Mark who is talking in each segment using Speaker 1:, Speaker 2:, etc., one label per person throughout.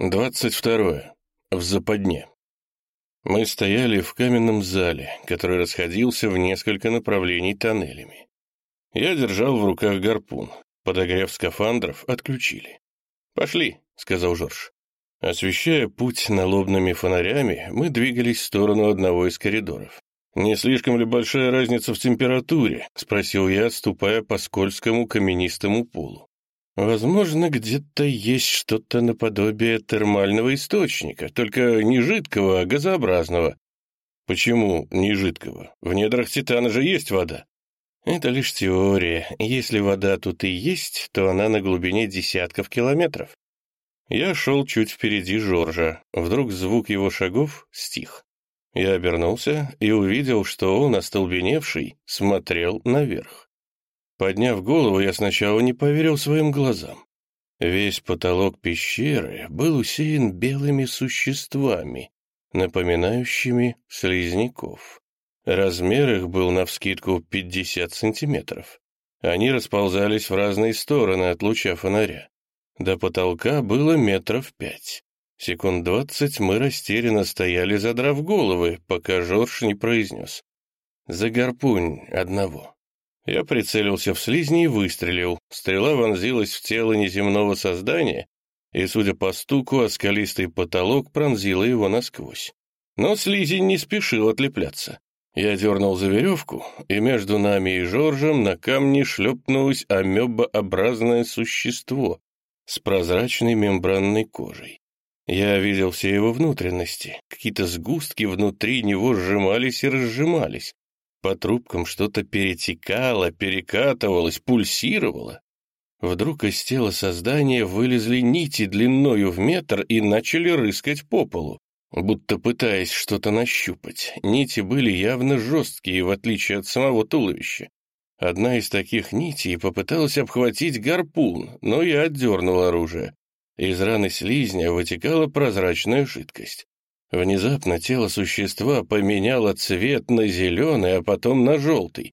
Speaker 1: 22. В западне. Мы стояли в каменном зале, который расходился в несколько направлений тоннелями. Я держал в руках гарпун. Подогрев скафандров отключили. «Пошли», — сказал Жорж. Освещая путь налобными фонарями, мы двигались в сторону одного из коридоров. «Не слишком ли большая разница в температуре?» — спросил я, ступая по скользкому каменистому полу. Возможно, где-то есть что-то наподобие термального источника, только не жидкого, а газообразного. Почему не жидкого? В недрах Титана же есть вода. Это лишь теория. Если вода тут и есть, то она на глубине десятков километров. Я шел чуть впереди Жоржа. Вдруг звук его шагов стих. Я обернулся и увидел, что он, остолбеневший, смотрел наверх. Подняв голову, я сначала не поверил своим глазам. Весь потолок пещеры был усеян белыми существами, напоминающими слизняков. Размер их был навскидку 50 сантиметров. Они расползались в разные стороны от луча фонаря. До потолка было метров пять. Секунд двадцать мы растерянно стояли, задрав головы, пока Жорж не произнес. «За гарпунь одного». Я прицелился в слизни и выстрелил. Стрела вонзилась в тело неземного создания, и, судя по стуку, о скалистый потолок пронзила его насквозь. Но слизень не спешил отлепляться. Я дернул за веревку, и между нами и Жоржем на камне шлепнулось амебообразное существо с прозрачной мембранной кожей. Я видел все его внутренности, какие-то сгустки внутри него сжимались и разжимались, по трубкам что-то перетекало, перекатывалось, пульсировало. Вдруг из тела создания вылезли нити длиною в метр и начали рыскать по полу, будто пытаясь что-то нащупать. Нити были явно жесткие, в отличие от самого туловища. Одна из таких нитей попыталась обхватить гарпун, но я отдернул оружие. Из раны слизня вытекала прозрачная жидкость. Внезапно тело существа поменяло цвет на зеленый, а потом на желтый.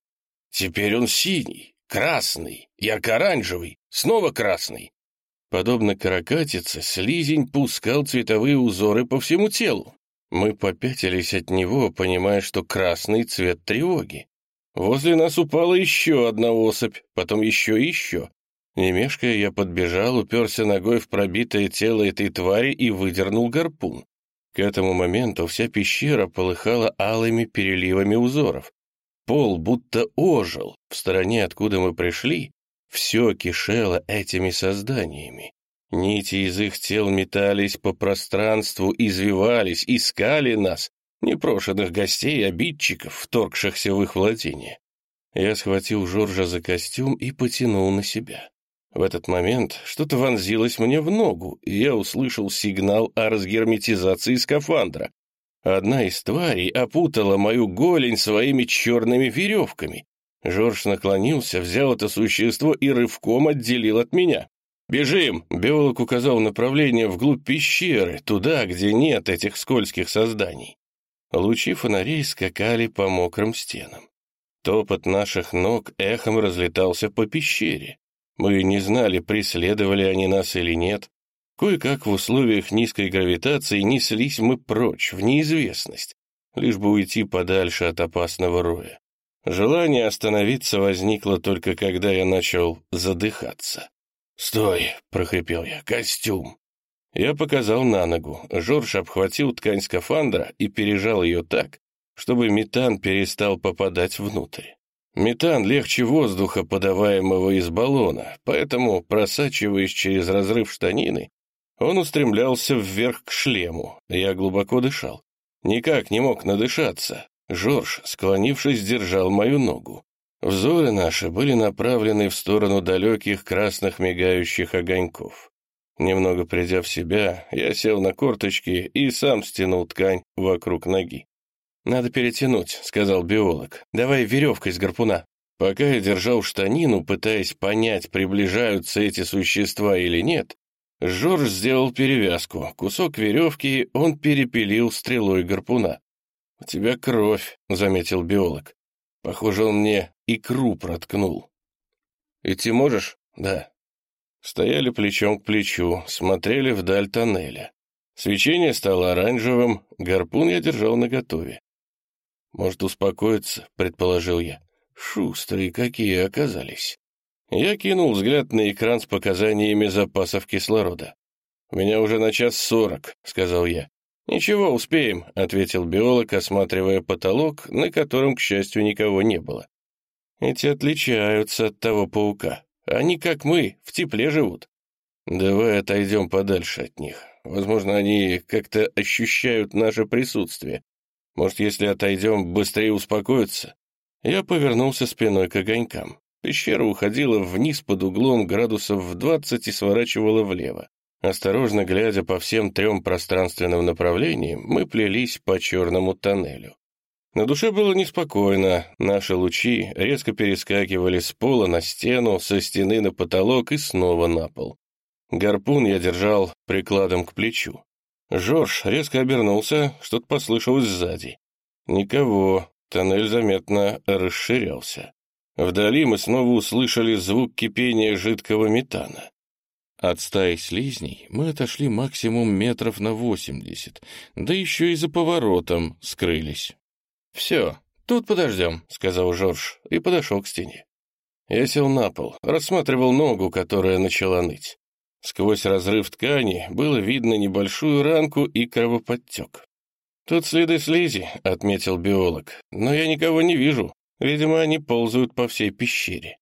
Speaker 1: Теперь он синий, красный, ярко-оранжевый, снова красный. Подобно каракатице, слизень пускал цветовые узоры по всему телу. Мы попятились от него, понимая, что красный цвет тревоги. Возле нас упала еще одна особь, потом еще и еще. Не мешкая, я подбежал, уперся ногой в пробитое тело этой твари и выдернул гарпун. К этому моменту вся пещера полыхала алыми переливами узоров. Пол будто ожил. В стороне, откуда мы пришли, все кишело этими созданиями. Нити из их тел метались по пространству, извивались, искали нас, непрошенных гостей обидчиков, вторгшихся в их владение. Я схватил Жоржа за костюм и потянул на себя. В этот момент что-то вонзилось мне в ногу, и я услышал сигнал о разгерметизации скафандра. Одна из тварей опутала мою голень своими черными веревками. Жорж наклонился, взял это существо и рывком отделил от меня. «Бежим!» — биолог указал направление вглубь пещеры, туда, где нет этих скользких созданий. Лучи фонарей скакали по мокрым стенам. Топот наших ног эхом разлетался по пещере. Мы не знали, преследовали они нас или нет. Кое-как в условиях низкой гравитации неслись мы прочь, в неизвестность, лишь бы уйти подальше от опасного роя. Желание остановиться возникло только когда я начал задыхаться. «Стой!» — прохрипел я. «Костюм!» Я показал на ногу. Жорж обхватил ткань скафандра и пережал ее так, чтобы метан перестал попадать внутрь. Метан легче воздуха, подаваемого из баллона, поэтому, просачиваясь через разрыв штанины, он устремлялся вверх к шлему. Я глубоко дышал. Никак не мог надышаться. Жорж, склонившись, держал мою ногу. Взоры наши были направлены в сторону далеких красных мигающих огоньков. Немного придя в себя, я сел на корточки и сам стянул ткань вокруг ноги. «Надо перетянуть», — сказал биолог. «Давай веревкой с гарпуна». Пока я держал штанину, пытаясь понять, приближаются эти существа или нет, Жорж сделал перевязку. Кусок веревки он перепилил стрелой гарпуна. «У тебя кровь», — заметил биолог. «Похоже, он мне икру проткнул». «Идти можешь?» «Да». Стояли плечом к плечу, смотрели вдаль тоннеля. Свечение стало оранжевым, гарпун я держал наготове. «Может, успокоиться?» — предположил я. Шустрые какие оказались. Я кинул взгляд на экран с показаниями запасов кислорода. «У меня уже на час сорок», — сказал я. «Ничего, успеем», — ответил биолог, осматривая потолок, на котором, к счастью, никого не было. «Эти отличаются от того паука. Они, как мы, в тепле живут. Давай отойдем подальше от них. Возможно, они как-то ощущают наше присутствие. Может, если отойдем, быстрее успокоятся?» Я повернулся спиной к огонькам. Пещера уходила вниз под углом градусов в двадцать и сворачивала влево. Осторожно глядя по всем трем пространственным направлениям, мы плелись по черному тоннелю. На душе было неспокойно, наши лучи резко перескакивали с пола на стену, со стены на потолок и снова на пол. Гарпун я держал прикладом к плечу. Жорж резко обернулся, что-то послышалось сзади. Никого, тоннель заметно расширялся. Вдали мы снова услышали звук кипения жидкого метана. От стаи слизней мы отошли максимум метров на восемьдесят, да еще и за поворотом скрылись. «Все, тут подождем», — сказал Жорж и подошел к стене. Я сел на пол, рассматривал ногу, которая начала ныть. Сквозь разрыв ткани было видно небольшую ранку и кровоподтек. «Тут следы слизи», — отметил биолог, — «но я никого не вижу. Видимо, они ползают по всей пещере.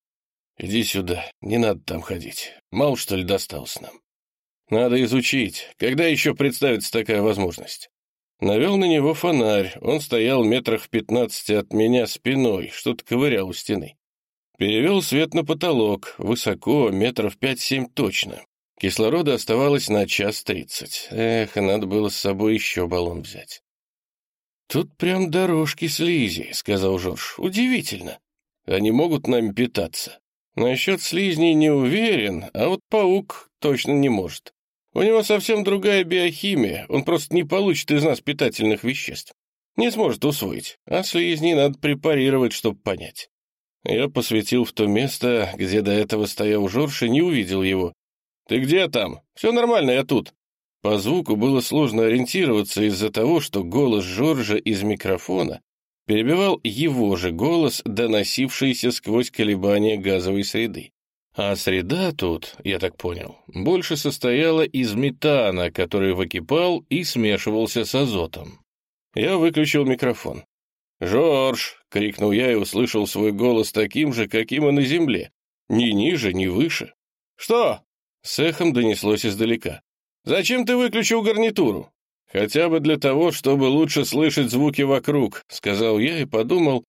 Speaker 1: Иди сюда, не надо там ходить. Мало, что ли, досталось нам? Надо изучить. Когда еще представится такая возможность? Навел на него фонарь. Он стоял метрах в пятнадцати от меня спиной, что-то ковырял у стены. Перевел свет на потолок, высоко, метров пять-семь точно. Кислорода оставалось на час тридцать. Эх, надо было с собой еще баллон взять. «Тут прям дорожки слизи», — сказал Жорж. «Удивительно. Они могут нами питаться. Насчет слизней не уверен, а вот паук точно не может. У него совсем другая биохимия, он просто не получит из нас питательных веществ. Не сможет усвоить, а слизни надо препарировать, чтобы понять. Я посветил в то место, где до этого стоял Жорж и не увидел его. «Ты где там? Все нормально, я тут». По звуку было сложно ориентироваться из-за того, что голос Жоржа из микрофона перебивал его же голос, доносившийся сквозь колебания газовой среды. А среда тут, я так понял, больше состояла из метана, который выкипал и смешивался с азотом. Я выключил микрофон. «Жорж!» — крикнул я и услышал свой голос таким же, каким и на земле. Ни ниже, ни выше. «Что?» — с эхом донеслось издалека. «Зачем ты выключил гарнитуру?» «Хотя бы для того, чтобы лучше слышать звуки вокруг», — сказал я и подумал,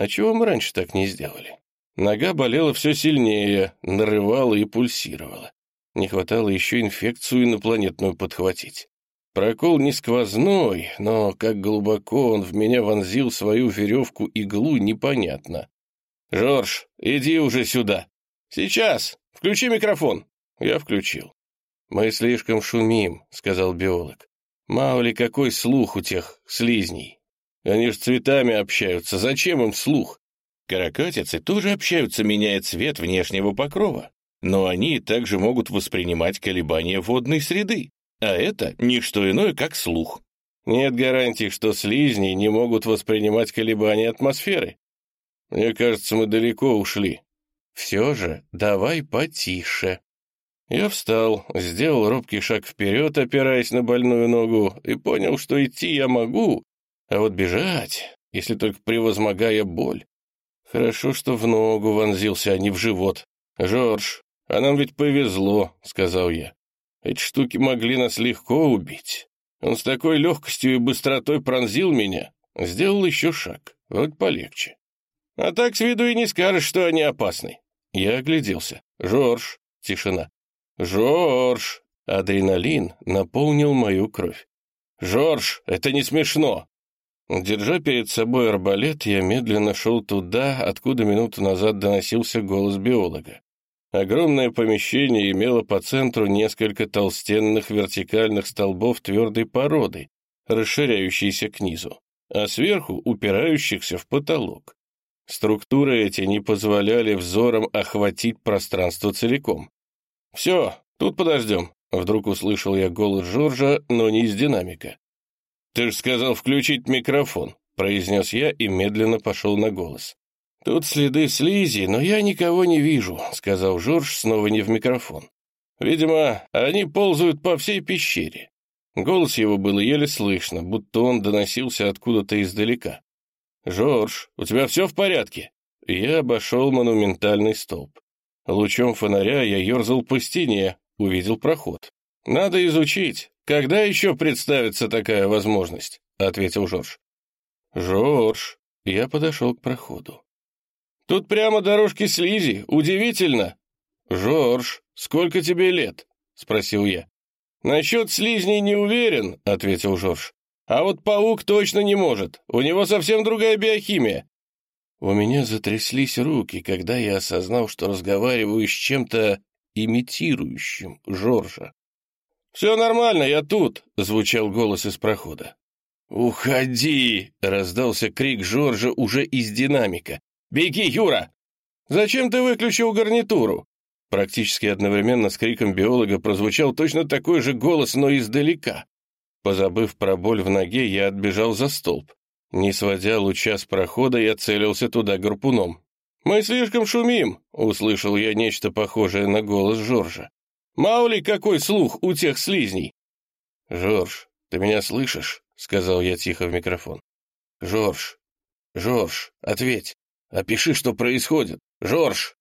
Speaker 1: а чего мы раньше так не сделали? Нога болела все сильнее, нарывала и пульсировала. Не хватало еще инфекцию инопланетную подхватить. Прокол не сквозной, но как глубоко он в меня вонзил свою веревку-иглу, непонятно. «Жорж, иди уже сюда!» «Сейчас! Включи микрофон!» Я включил. «Мы слишком шумим», — сказал биолог. Мало ли какой слух у тех слизней. Они ж цветами общаются, зачем им слух? Каракатицы тоже общаются, меняя цвет внешнего покрова. Но они также могут воспринимать колебания водной среды. А это не что иное, как слух. Нет гарантии, что слизни не могут воспринимать колебания атмосферы. Мне кажется, мы далеко ушли. Все же давай потише. Я встал, сделал робкий шаг вперед, опираясь на больную ногу, и понял, что идти я могу, а вот бежать, если только превозмогая боль. Хорошо, что в ногу вонзился, а не в живот. «Жорж, а нам ведь повезло», — сказал я. «Эти штуки могли нас легко убить. Он с такой легкостью и быстротой пронзил меня. Сделал еще шаг, вроде полегче. А так с виду и не скажешь, что они опасны». Я огляделся. «Жорж». Тишина. «Жорж!» Адреналин наполнил мою кровь. «Жорж, это не смешно!» Держа перед собой арбалет, я медленно шел туда, откуда минуту назад доносился голос биолога. Огромное помещение имело по центру несколько толстенных вертикальных столбов твердой породы, расширяющиеся к низу, а сверху упирающихся в потолок. Структуры эти не позволяли взором охватить пространство целиком. «Все, тут подождем. Вдруг услышал я голос Жоржа, но не из динамика. «Ты ж сказал включить микрофон», — произнес я и медленно пошел на голос. «Тут следы слизи, но я никого не вижу», — сказал Жорж снова не в микрофон. «Видимо, они ползают по всей пещере». Голос его было еле слышно, будто он доносился откуда-то издалека. «Жорж, у тебя все в порядке?» Я обошел монументальный столб. Лучом фонаря я ерзал по стене, увидел проход. «Надо изучить. Когда еще представится такая возможность?» — ответил Жорж. «Жорж!» — я подошел к проходу. Тут прямо дорожки слизи. Удивительно. Жорж, сколько тебе лет? Спросил я. Насчет слизней не уверен, ответил Жорж. А вот паук точно не может. У него совсем другая биохимия. У меня затряслись руки, когда я осознал, что разговариваю с чем-то имитирующим Жоржа. «Все нормально, я тут», — звучал голос из прохода. «Уходи!» — раздался крик Жоржа уже из динамика. «Беги, Юра!» «Зачем ты выключил гарнитуру?» Практически одновременно с криком биолога прозвучал точно такой же голос, но издалека. Позабыв про боль в ноге, я отбежал за столб. Не сводя луча с прохода, я целился туда гарпуном. «Мы слишком шумим!» — услышал я нечто похожее на голос Жоржа. «Мало какой слух у тех слизней!» «Жорж, ты меня слышишь?» — сказал я тихо в микрофон. «Жорж, Жорж, ответь!» Опиши, что происходит. Жорж!»